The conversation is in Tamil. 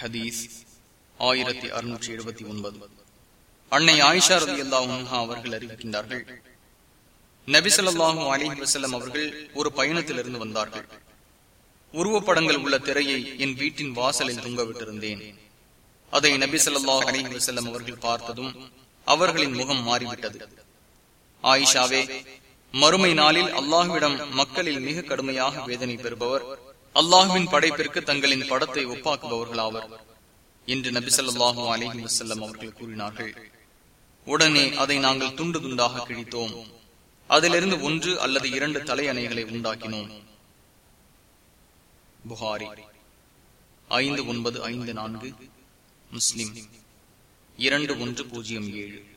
ஹதீஸ் ஆயிரத்தி அறுநூற்றி எழுபத்தி ஒன்பது. அன்னை ஆயிஷா ரதி அல்லாஹா அவர்கள் அறிவிக்கின்றார்கள். நபிசல்லாஹு அலிஹி வசல்லம் அவர்கள் ஒரு பயணத்திலிருந்து வந்தார்கள். உருவப்படங்கள் உள்ள திரையை என் வீட்டின் வாசலில் தொங்கவிட்டிருந்தேன் அதை நபி சொல்லாஹ் அலிஹி வசல்லம் அவர்கள் பார்த்ததும் அவர்களின் முகம் மாறிவிட்டது. ஆயிஷாவே மறுமை நாளில் அல்லாஹுவிடம் மக்களில் மிக கடுமையாக வேதனை பெறுபவர் அல்லாஹுவின் படைப்பிற்கு தங்களின் படத்தை ஒப்பாக்குபவர்களாவர். என்று நபி சொல்லாஹு அலிஹி வசல்லம் அவர்கள் கூறினார்கள். உடனே அதை நாங்கள் துண்டு துண்டாக கிழித்தோம். அதிலிருந்து ஒன்று அல்லது இரண்டு தலையணைகளை உண்டாக்கினோம். புகாரி ஐந்து ஒன்பது ஐந்து நான்கு முஸ்லிம் இரண்டு ஒன்று பூஜ்ஜியம் ஏழு.